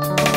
Bye.